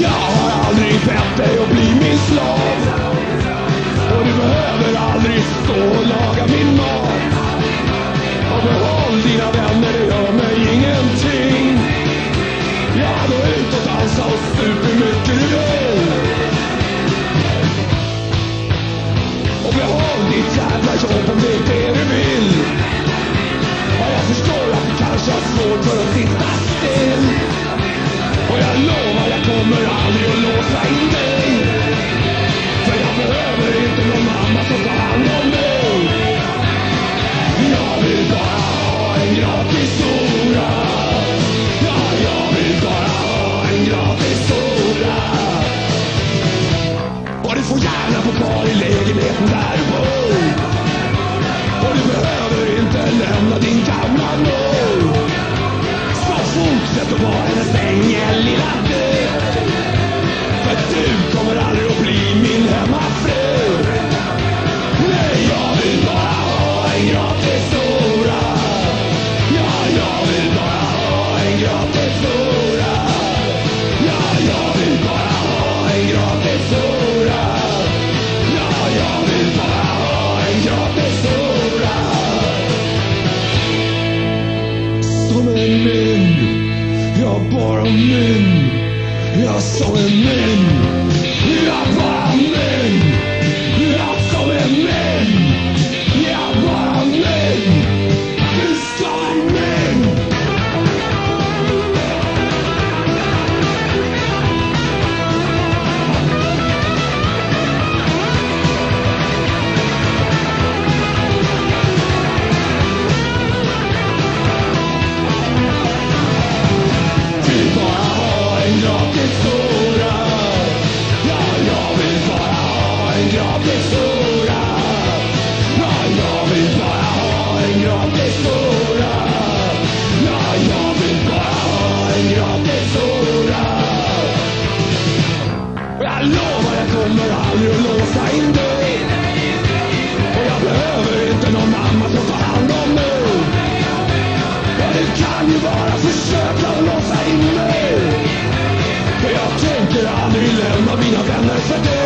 Jag har aldrig bett dig att bli min slav. Och du behöver aldrig stå och laga min mat. Och behåll dina vänner, det gör mig ingenting. Ja, gå ut och dansa och stup hur mycket du vill. Och behåll ditt jävla jobb om det är det du vill. Ja, jag förstår att du kanske har svårt för att sitta jag kommer aldrig att låsa in dig. För jag behöver inte någon mamma som tar hand om mig. Jag vill bara ha en gratis hora. Ja, jag vill bara ha en gratis hora. Och du får gärna bo kvar i lägenheten där du bor. Och du behöver inte lämna din gamla mor. Så fortsätt att vara hennes ängel lilla en mynd, jag bara min. Jag som en min. Försöka låsa in mig. Jag tänker aldrig lämna mina vänner för dig.